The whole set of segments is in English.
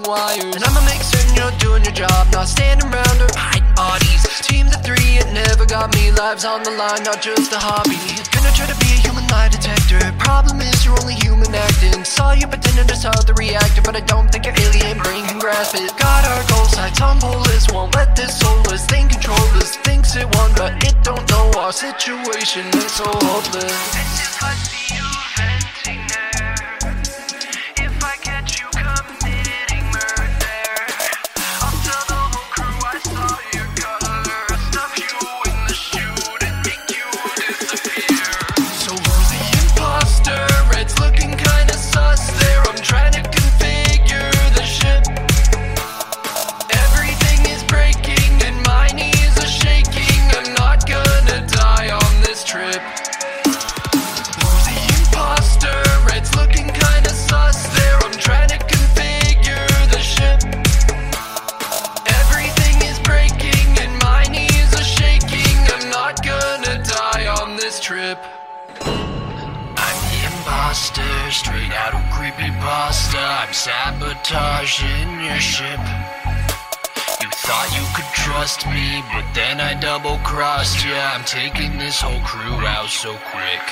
filters, wires. And I'ma make certain you're doing your job, not standing around or hide bodies. Team the three, it never got me. Lives on the line, not just a hobby. Gonna try to be a human lie detector. Problem is, you're only human acting. Saw you pretending to solve the reactor, but I don't think your alien brain can grasp it. Got our goal sights on bullies, won't let this soulless thing control us. Thinks it won, but it don't know our situation is so hopeless. Trip. The imposter? Red's looking kinda sus there. I'm trying to configure the ship. Everything is breaking and my knees are shaking. I'm not gonna die on this trip. I'm the imposter, straight out of creepypasta. I'm sabotaging your ship. Thought you could trust me, but then I double crossed ya. I'm taking this whole crew out so quick.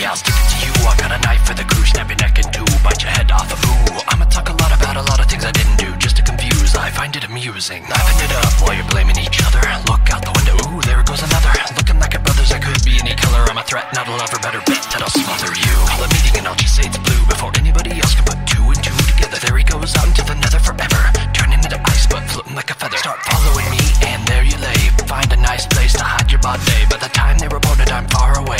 Yeah, I'll stick it to you. I got a knife for the crew, snap your neck in two, bite your head off. Of ooh, I'ma talk a lot about a lot of things I didn't do just to confuse. I find it amusing, laughing it up while you're blaming each other. Look out the window, ooh, there goes another. Looking like a brother's, I could be any color. I'm a threat, not a lover. Better bet that I'll smother you. Call a meeting and I'll just say it's blue before anybody else can put two and two together. There he goes out into your body. By the time they reported, I'm far away,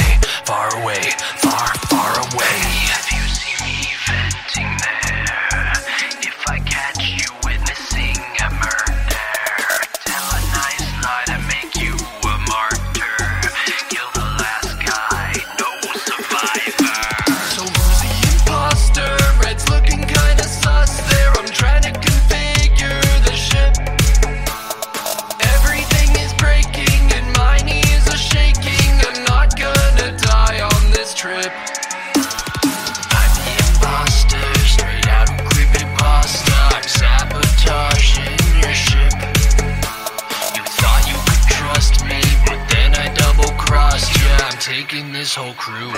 trip. I'm the straight out. I'm sabotaging your ship. You thought you could trust me, but then I double crossed ya. I'm taking this whole crew.